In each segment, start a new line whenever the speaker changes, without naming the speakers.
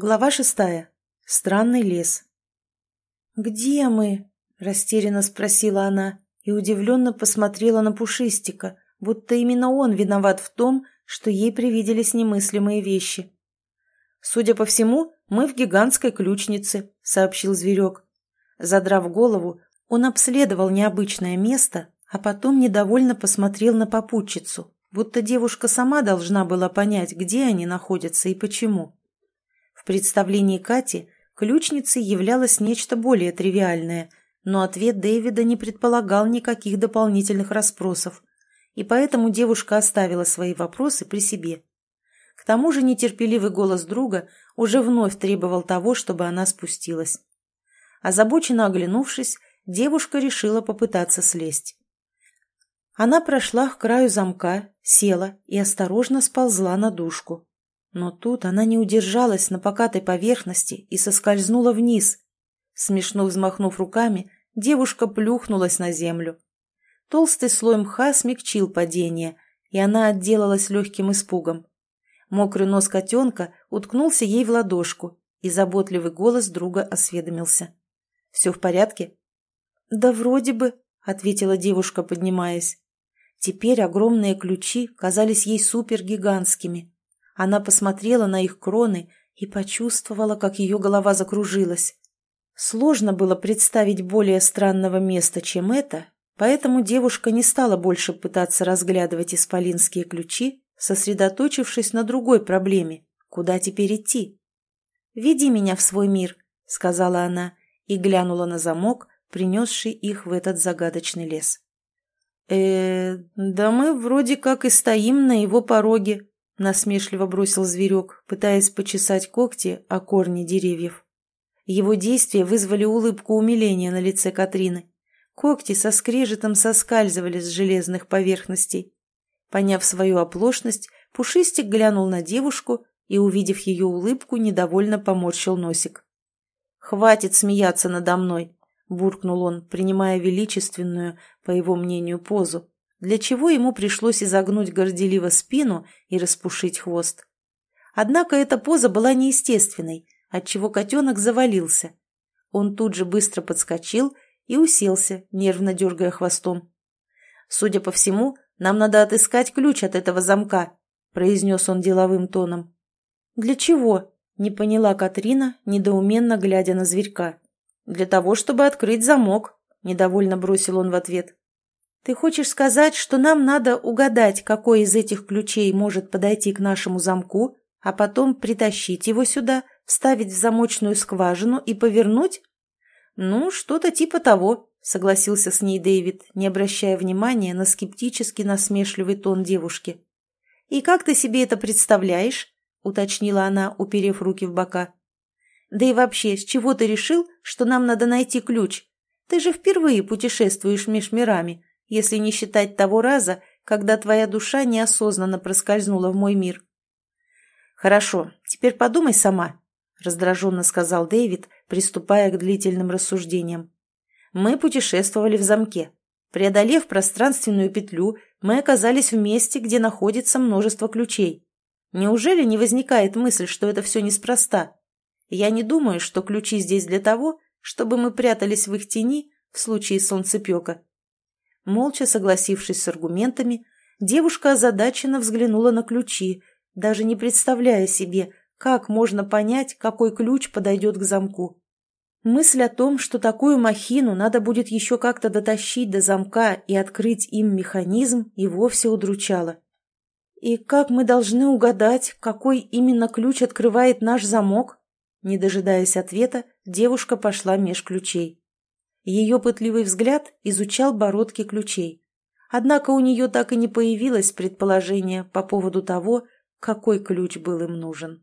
Глава шестая. Странный лес. «Где мы?» – растерянно спросила она и удивленно посмотрела на Пушистика, будто именно он виноват в том, что ей привиделись немыслимые вещи. «Судя по всему, мы в гигантской ключнице», – сообщил зверек. Задрав голову, он обследовал необычное место, а потом недовольно посмотрел на попутчицу, будто девушка сама должна была понять, где они находятся и почему представлении Кати ключницей являлось нечто более тривиальное, но ответ Дэвида не предполагал никаких дополнительных расспросов, и поэтому девушка оставила свои вопросы при себе. К тому же нетерпеливый голос друга уже вновь требовал того, чтобы она спустилась. Озабоченно оглянувшись, девушка решила попытаться слезть. Она прошла к краю замка, села и осторожно сползла на дужку. Но тут она не удержалась на покатой поверхности и соскользнула вниз. Смешно взмахнув руками, девушка плюхнулась на землю. Толстый слой мха смягчил падение, и она отделалась легким испугом. Мокрый нос котенка уткнулся ей в ладошку, и заботливый голос друга осведомился. «Все в порядке?» «Да вроде бы», — ответила девушка, поднимаясь. Теперь огромные ключи казались ей супергигантскими. Она посмотрела на их кроны и почувствовала, как ее голова закружилась. Сложно было представить более странного места, чем это, поэтому девушка не стала больше пытаться разглядывать исполинские ключи, сосредоточившись на другой проблеме – куда теперь идти? «Веди меня в свой мир», – сказала она и глянула на замок, принесший их в этот загадочный лес. э да мы вроде как и стоим на его пороге», насмешливо бросил зверек, пытаясь почесать когти о корни деревьев. Его действия вызвали улыбку умиления на лице Катрины. Когти со скрежетом соскальзывали с железных поверхностей. Поняв свою оплошность, Пушистик глянул на девушку и, увидев ее улыбку, недовольно поморщил носик. «Хватит смеяться надо мной!» – буркнул он, принимая величественную, по его мнению, позу для чего ему пришлось изогнуть горделиво спину и распушить хвост. Однако эта поза была неестественной, отчего котенок завалился. Он тут же быстро подскочил и уселся, нервно дергая хвостом. «Судя по всему, нам надо отыскать ключ от этого замка», — произнес он деловым тоном. «Для чего?» — не поняла Катрина, недоуменно глядя на зверька. «Для того, чтобы открыть замок», — недовольно бросил он в ответ. Ты хочешь сказать, что нам надо угадать, какой из этих ключей может подойти к нашему замку, а потом притащить его сюда, вставить в замочную скважину и повернуть? Ну, что-то типа того, согласился с ней Дэвид, не обращая внимания на скептически насмешливый тон девушки. И как ты себе это представляешь? уточнила она, уперев руки в бока. Да и вообще, с чего ты решил, что нам надо найти ключ? Ты же впервые путешествуешь меж мирами если не считать того раза, когда твоя душа неосознанно проскользнула в мой мир. «Хорошо, теперь подумай сама», — раздраженно сказал Дэвид, приступая к длительным рассуждениям. «Мы путешествовали в замке. Преодолев пространственную петлю, мы оказались в месте, где находится множество ключей. Неужели не возникает мысль, что это все неспроста? Я не думаю, что ключи здесь для того, чтобы мы прятались в их тени в случае солнцепека. Молча согласившись с аргументами, девушка озадаченно взглянула на ключи, даже не представляя себе, как можно понять, какой ключ подойдет к замку. Мысль о том, что такую махину надо будет еще как-то дотащить до замка и открыть им механизм, и вовсе удручала. «И как мы должны угадать, какой именно ключ открывает наш замок?» Не дожидаясь ответа, девушка пошла меж ключей. Ее пытливый взгляд изучал бородки ключей. Однако у нее так и не появилось предположения по поводу того, какой ключ был им нужен.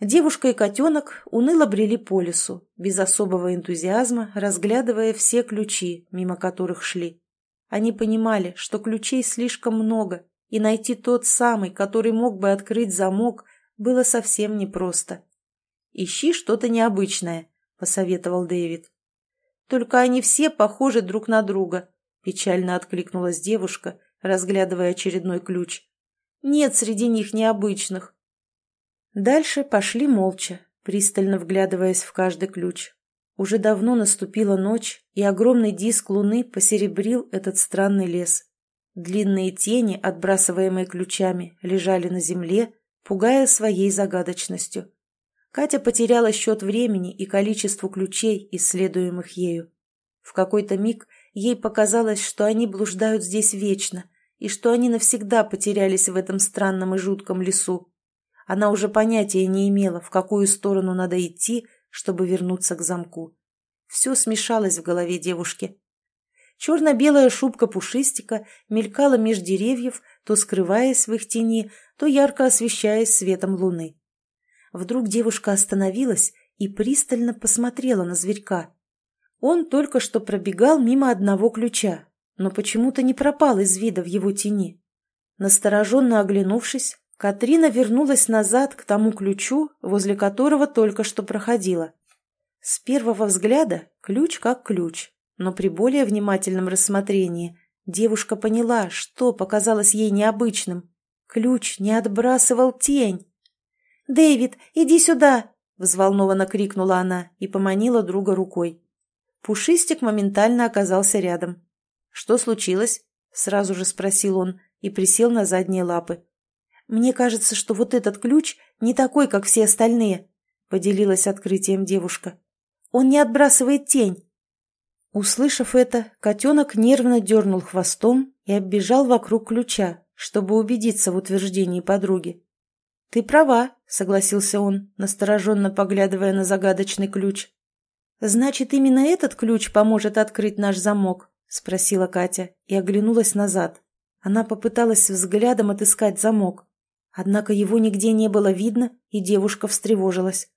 Девушка и котенок уныло брели по лесу, без особого энтузиазма, разглядывая все ключи, мимо которых шли. Они понимали, что ключей слишком много, и найти тот самый, который мог бы открыть замок, было совсем непросто. Ищи что-то необычное, — посоветовал Дэвид. «Только они все похожи друг на друга», — печально откликнулась девушка, разглядывая очередной ключ. «Нет среди них необычных». Дальше пошли молча, пристально вглядываясь в каждый ключ. Уже давно наступила ночь, и огромный диск луны посеребрил этот странный лес. Длинные тени, отбрасываемые ключами, лежали на земле, пугая своей загадочностью. Катя потеряла счет времени и количеству ключей, исследуемых ею. В какой-то миг ей показалось, что они блуждают здесь вечно, и что они навсегда потерялись в этом странном и жутком лесу. Она уже понятия не имела, в какую сторону надо идти, чтобы вернуться к замку. Все смешалось в голове девушки. Черно-белая шубка пушистика мелькала меж деревьев, то скрываясь в их тени, то ярко освещаясь светом луны. Вдруг девушка остановилась и пристально посмотрела на зверька. Он только что пробегал мимо одного ключа, но почему-то не пропал из вида в его тени. Настороженно оглянувшись, Катрина вернулась назад к тому ключу, возле которого только что проходила. С первого взгляда ключ как ключ, но при более внимательном рассмотрении девушка поняла, что показалось ей необычным. Ключ не отбрасывал тень. «Дэвид, иди сюда!» — взволнованно крикнула она и поманила друга рукой. Пушистик моментально оказался рядом. «Что случилось?» — сразу же спросил он и присел на задние лапы. «Мне кажется, что вот этот ключ не такой, как все остальные», — поделилась открытием девушка. «Он не отбрасывает тень». Услышав это, котенок нервно дернул хвостом и оббежал вокруг ключа, чтобы убедиться в утверждении подруги. «Ты права», — согласился он, настороженно поглядывая на загадочный ключ. «Значит, именно этот ключ поможет открыть наш замок?» — спросила Катя и оглянулась назад. Она попыталась взглядом отыскать замок. Однако его нигде не было видно, и девушка встревожилась.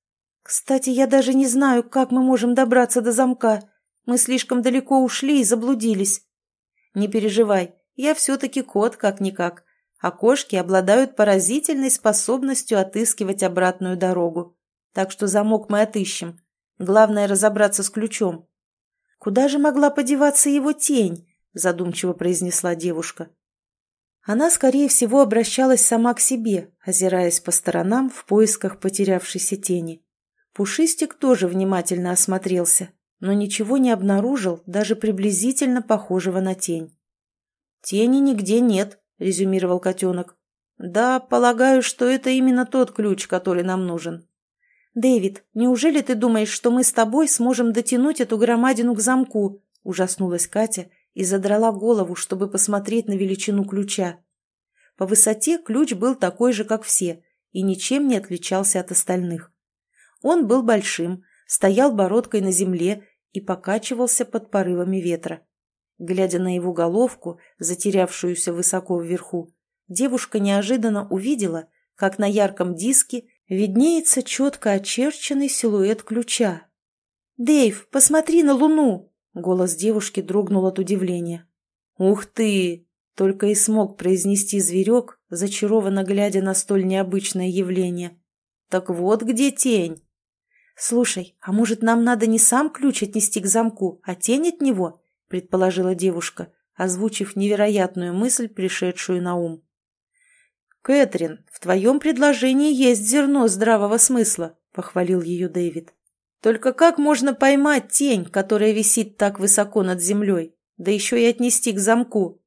«Кстати, я даже не знаю, как мы можем добраться до замка. Мы слишком далеко ушли и заблудились». «Не переживай, я все-таки кот, как-никак а кошки обладают поразительной способностью отыскивать обратную дорогу. Так что замок мы отыщем. Главное разобраться с ключом. «Куда же могла подеваться его тень?» – задумчиво произнесла девушка. Она, скорее всего, обращалась сама к себе, озираясь по сторонам в поисках потерявшейся тени. Пушистик тоже внимательно осмотрелся, но ничего не обнаружил, даже приблизительно похожего на тень. «Тени нигде нет», резюмировал котенок. «Да, полагаю, что это именно тот ключ, который нам нужен». «Дэвид, неужели ты думаешь, что мы с тобой сможем дотянуть эту громадину к замку?» – ужаснулась Катя и задрала голову, чтобы посмотреть на величину ключа. По высоте ключ был такой же, как все, и ничем не отличался от остальных. Он был большим, стоял бородкой на земле и покачивался под порывами ветра. Глядя на его головку, затерявшуюся высоко вверху, девушка неожиданно увидела, как на ярком диске виднеется четко очерченный силуэт ключа. «Дэйв, посмотри на луну!» Голос девушки дрогнул от удивления. «Ух ты!» — только и смог произнести зверек, зачарованно глядя на столь необычное явление. «Так вот где тень!» «Слушай, а может, нам надо не сам ключ отнести к замку, а тень от него?» Предположила девушка, озвучив невероятную мысль, пришедшую на ум. «Кэтрин, в твоем предложении есть зерно здравого смысла», — похвалил ее Дэвид. «Только как можно поймать тень, которая висит так высоко над землей, да еще и отнести к замку?»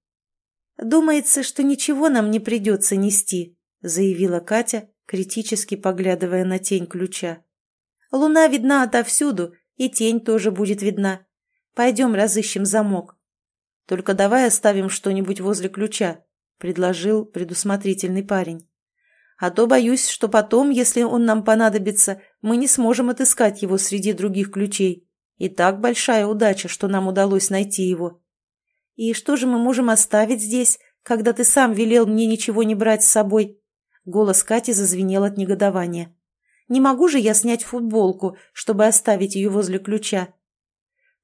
«Думается, что ничего нам не придется нести», — заявила Катя, критически поглядывая на тень ключа. «Луна видна отовсюду, и тень тоже будет видна. Пойдем разыщем замок. Только давай оставим что-нибудь возле ключа, предложил предусмотрительный парень. А то боюсь, что потом, если он нам понадобится, мы не сможем отыскать его среди других ключей. И так большая удача, что нам удалось найти его. И что же мы можем оставить здесь, когда ты сам велел мне ничего не брать с собой? Голос Кати зазвенел от негодования. Не могу же я снять футболку, чтобы оставить ее возле ключа.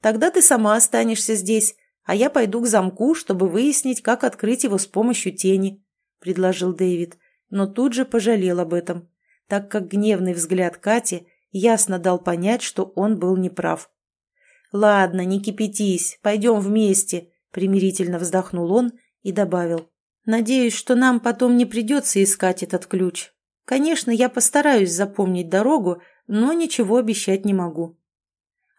Тогда ты сама останешься здесь, а я пойду к замку, чтобы выяснить, как открыть его с помощью тени», — предложил Дэвид, но тут же пожалел об этом, так как гневный взгляд Кати ясно дал понять, что он был неправ. «Ладно, не кипятись, пойдем вместе», — примирительно вздохнул он и добавил. «Надеюсь, что нам потом не придется искать этот ключ. Конечно, я постараюсь запомнить дорогу, но ничего обещать не могу».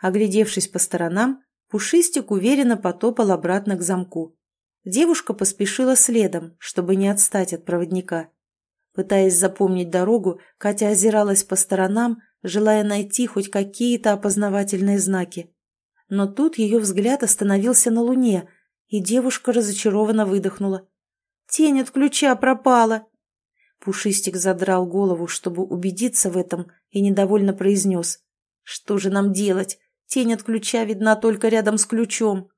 Оглядевшись по сторонам, Пушистик уверенно потопал обратно к замку. Девушка поспешила следом, чтобы не отстать от проводника. Пытаясь запомнить дорогу, Катя озиралась по сторонам, желая найти хоть какие-то опознавательные знаки. Но тут ее взгляд остановился на луне, и девушка разочарованно выдохнула. «Тень от ключа пропала!» Пушистик задрал голову, чтобы убедиться в этом, и недовольно произнес. «Что же нам делать? Тень от ключа видна только рядом с ключом».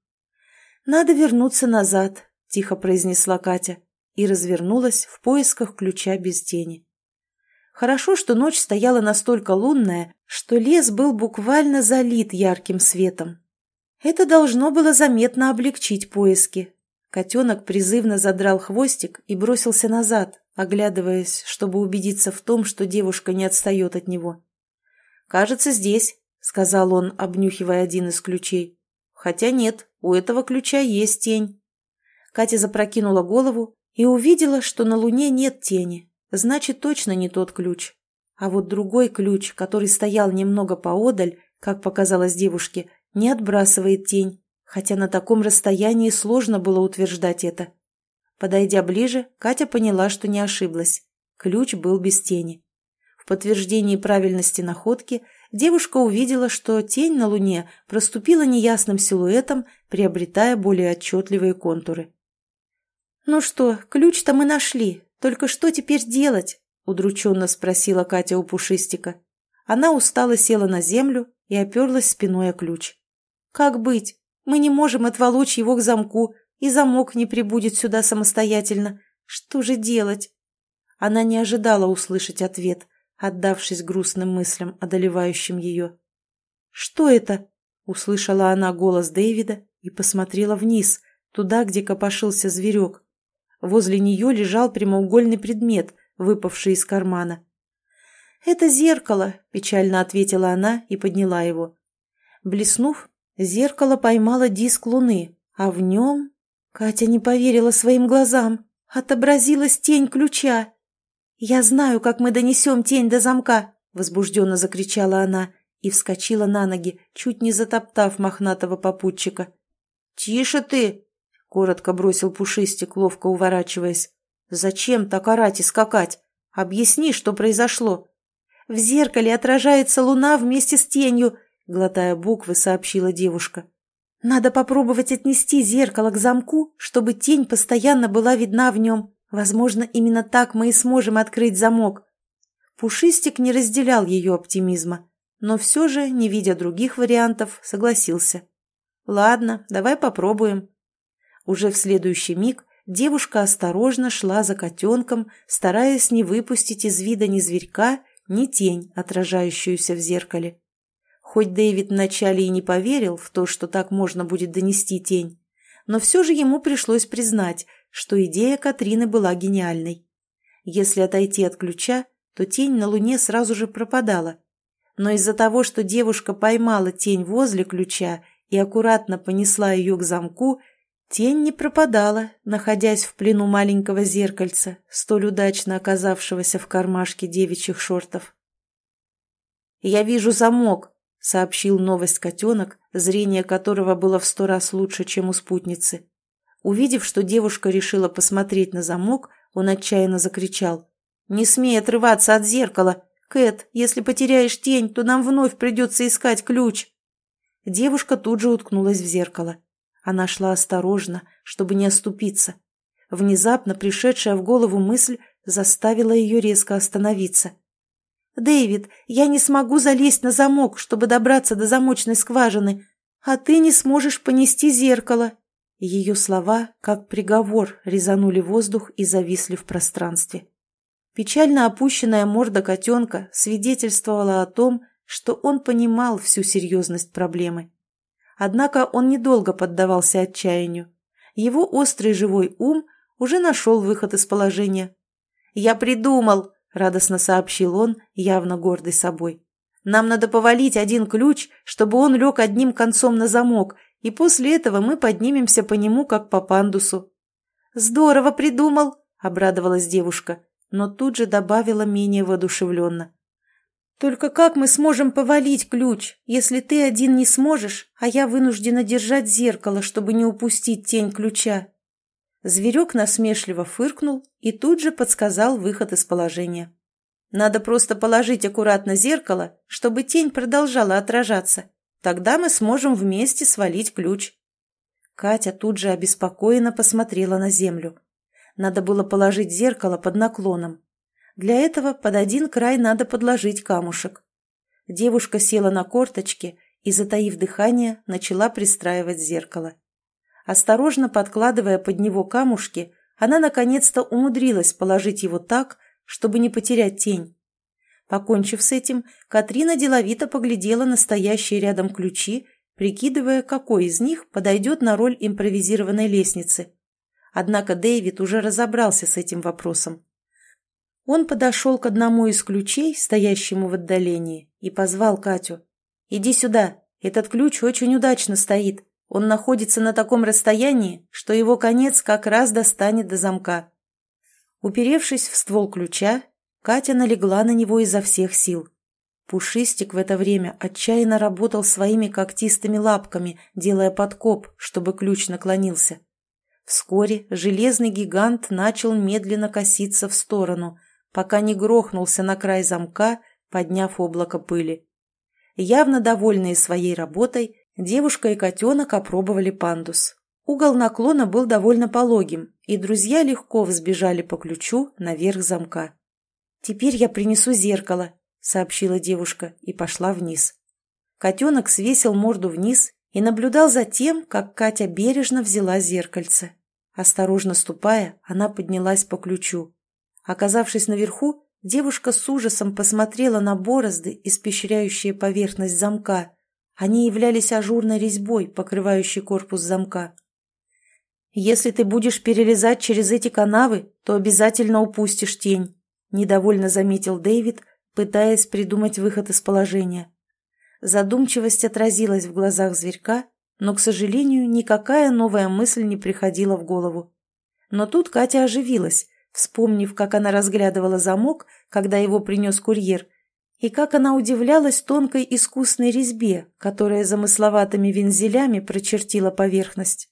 «Надо вернуться назад», — тихо произнесла Катя и развернулась в поисках ключа без тени. Хорошо, что ночь стояла настолько лунная, что лес был буквально залит ярким светом. Это должно было заметно облегчить поиски. Котенок призывно задрал хвостик и бросился назад, оглядываясь, чтобы убедиться в том, что девушка не отстает от него. «Кажется, здесь», — сказал он, обнюхивая один из ключей. «Хотя нет, у этого ключа есть тень». Катя запрокинула голову и увидела, что на луне нет тени. Значит, точно не тот ключ. А вот другой ключ, который стоял немного поодаль, как показалось девушке, не отбрасывает тень, хотя на таком расстоянии сложно было утверждать это. Подойдя ближе, Катя поняла, что не ошиблась. Ключ был без тени. В подтверждении правильности находки девушка увидела, что тень на Луне проступила неясным силуэтом, приобретая более отчетливые контуры. «Ну что, ключ-то мы нашли, только что теперь делать?» — удрученно спросила Катя у Пушистика. Она устало села на землю и оперлась спиной о ключ. «Как быть? Мы не можем отволочь его к замку, и замок не прибудет сюда самостоятельно. Что же делать?» Она не ожидала услышать ответ, отдавшись грустным мыслям, одолевающим ее. «Что это?» — услышала она голос Дэвида и посмотрела вниз, туда, где копошился зверек. Возле нее лежал прямоугольный предмет, выпавший из кармана. «Это зеркало», — печально ответила она и подняла его. Блеснув, Зеркало поймало диск луны, а в нем... Катя не поверила своим глазам. Отобразилась тень ключа. «Я знаю, как мы донесем тень до замка!» — возбужденно закричала она и вскочила на ноги, чуть не затоптав мохнатого попутчика. «Тише ты!» — коротко бросил Пушистик, ловко уворачиваясь. «Зачем так орать и скакать? Объясни, что произошло!» «В зеркале отражается луна вместе с тенью, — глотая буквы, сообщила девушка. «Надо попробовать отнести зеркало к замку, чтобы тень постоянно была видна в нем. Возможно, именно так мы и сможем открыть замок». Пушистик не разделял ее оптимизма, но все же, не видя других вариантов, согласился. «Ладно, давай попробуем». Уже в следующий миг девушка осторожно шла за котенком, стараясь не выпустить из вида ни зверька, ни тень, отражающуюся в зеркале. Хоть Дэвид вначале и не поверил в то, что так можно будет донести тень, но все же ему пришлось признать, что идея Катрины была гениальной. Если отойти от ключа, то тень на Луне сразу же пропадала. Но из-за того, что девушка поймала тень возле ключа и аккуратно понесла ее к замку, тень не пропадала, находясь в плену маленького зеркальца, столь удачно оказавшегося в кармашке девичьих шортов. «Я вижу замок», сообщил новость котенок, зрение которого было в сто раз лучше, чем у спутницы. Увидев, что девушка решила посмотреть на замок, он отчаянно закричал. «Не смей отрываться от зеркала! Кэт, если потеряешь тень, то нам вновь придется искать ключ!» Девушка тут же уткнулась в зеркало. Она шла осторожно, чтобы не оступиться. Внезапно пришедшая в голову мысль заставила ее резко остановиться. «Дэвид, я не смогу залезть на замок, чтобы добраться до замочной скважины, а ты не сможешь понести зеркало». Ее слова, как приговор, резанули воздух и зависли в пространстве. Печально опущенная морда котенка свидетельствовала о том, что он понимал всю серьезность проблемы. Однако он недолго поддавался отчаянию. Его острый живой ум уже нашел выход из положения. «Я придумал!» — радостно сообщил он, явно гордый собой. «Нам надо повалить один ключ, чтобы он лег одним концом на замок, и после этого мы поднимемся по нему, как по пандусу». «Здорово придумал!» — обрадовалась девушка. но тут же добавила менее воодушевленно. «Только как мы сможем повалить ключ, если ты один не сможешь, а я вынуждена держать зеркало, чтобы не упустить тень ключа?» Зверек насмешливо фыркнул и тут же подсказал выход из положения. «Надо просто положить аккуратно зеркало, чтобы тень продолжала отражаться. Тогда мы сможем вместе свалить ключ». Катя тут же обеспокоенно посмотрела на землю. Надо было положить зеркало под наклоном. Для этого под один край надо подложить камушек. Девушка села на корточки и, затаив дыхание, начала пристраивать зеркало. Осторожно подкладывая под него камушки, она наконец-то умудрилась положить его так, чтобы не потерять тень. Покончив с этим, Катрина деловито поглядела на стоящие рядом ключи, прикидывая, какой из них подойдет на роль импровизированной лестницы. Однако Дэвид уже разобрался с этим вопросом. Он подошел к одному из ключей, стоящему в отдалении, и позвал Катю. «Иди сюда, этот ключ очень удачно стоит. Он находится на таком расстоянии, что его конец как раз достанет до замка». Уперевшись в ствол ключа, Катя налегла на него изо всех сил. Пушистик в это время отчаянно работал своими когтистыми лапками, делая подкоп, чтобы ключ наклонился. Вскоре железный гигант начал медленно коситься в сторону, пока не грохнулся на край замка, подняв облако пыли. Явно довольные своей работой, девушка и котенок опробовали пандус. Угол наклона был довольно пологим, и друзья легко взбежали по ключу наверх замка. «Теперь я принесу зеркало», — сообщила девушка и пошла вниз. Котенок свесил морду вниз и наблюдал за тем, как Катя бережно взяла зеркальце. Осторожно ступая, она поднялась по ключу. Оказавшись наверху, девушка с ужасом посмотрела на борозды, испещряющие поверхность замка. Они являлись ажурной резьбой, покрывающей корпус замка. «Если ты будешь перелезать через эти канавы, то обязательно упустишь тень», — недовольно заметил Дэвид, пытаясь придумать выход из положения. Задумчивость отразилась в глазах зверька, но, к сожалению, никакая новая мысль не приходила в голову. Но тут Катя оживилась, вспомнив, как она разглядывала замок, когда его принес курьер, и как она удивлялась тонкой искусной резьбе, которая замысловатыми вензелями прочертила поверхность.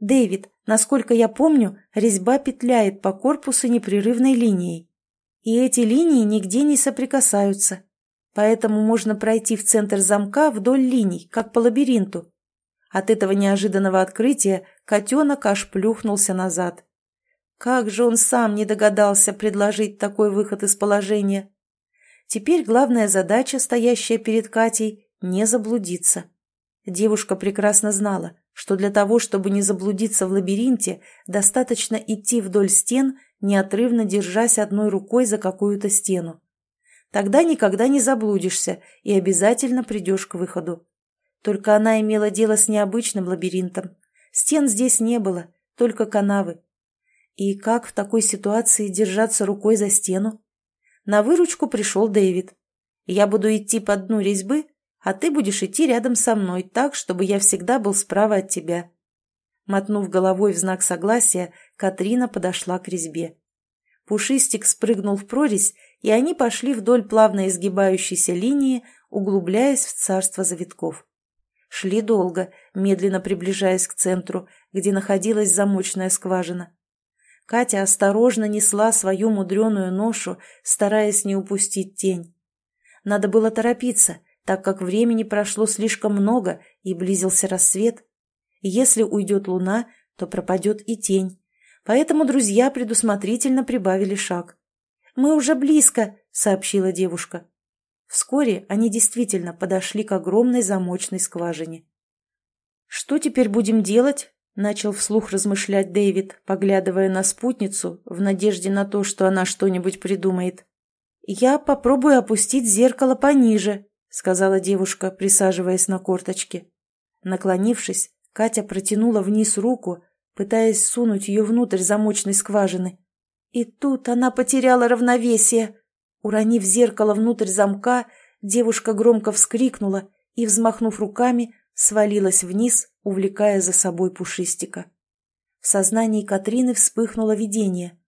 «Дэвид, насколько я помню, резьба петляет по корпусу непрерывной линией. И эти линии нигде не соприкасаются. Поэтому можно пройти в центр замка вдоль линий, как по лабиринту. От этого неожиданного открытия котенок аж плюхнулся назад. Как же он сам не догадался предложить такой выход из положения? Теперь главная задача, стоящая перед Катей, не заблудиться. Девушка прекрасно знала, что для того, чтобы не заблудиться в лабиринте, достаточно идти вдоль стен, неотрывно держась одной рукой за какую-то стену. Тогда никогда не заблудишься и обязательно придешь к выходу. Только она имела дело с необычным лабиринтом. Стен здесь не было, только канавы. И как в такой ситуации держаться рукой за стену? На выручку пришел Дэвид. «Я буду идти по дну резьбы, а ты будешь идти рядом со мной так, чтобы я всегда был справа от тебя». Мотнув головой в знак согласия, Катрина подошла к резьбе. Пушистик спрыгнул в прорезь, и они пошли вдоль плавно изгибающейся линии, углубляясь в царство завитков. Шли долго, медленно приближаясь к центру, где находилась замочная скважина. Катя осторожно несла свою мудреную ношу, стараясь не упустить тень. Надо было торопиться, так как времени прошло слишком много и близился рассвет. Если уйдет луна, то пропадет и тень. Поэтому друзья предусмотрительно прибавили шаг. «Мы уже близко», — сообщила девушка. Вскоре они действительно подошли к огромной замочной скважине. «Что теперь будем делать?» — начал вслух размышлять Дэвид, поглядывая на спутницу в надежде на то, что она что-нибудь придумает. «Я попробую опустить зеркало пониже», — сказала девушка, присаживаясь на корточки. Наклонившись, Катя протянула вниз руку, пытаясь сунуть ее внутрь замочной скважины. И тут она потеряла равновесие. Уронив зеркало внутрь замка, девушка громко вскрикнула и, взмахнув руками, свалилась вниз, увлекая за собой пушистика. В сознании Катрины вспыхнуло видение.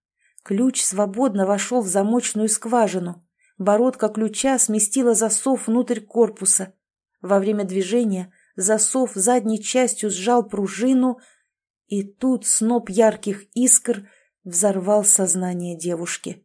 Ключ свободно вошел в замочную скважину. Бородка ключа сместила засов внутрь корпуса. Во время движения засов задней частью сжал пружину, и тут сноп ярких искр взорвал сознание девушки.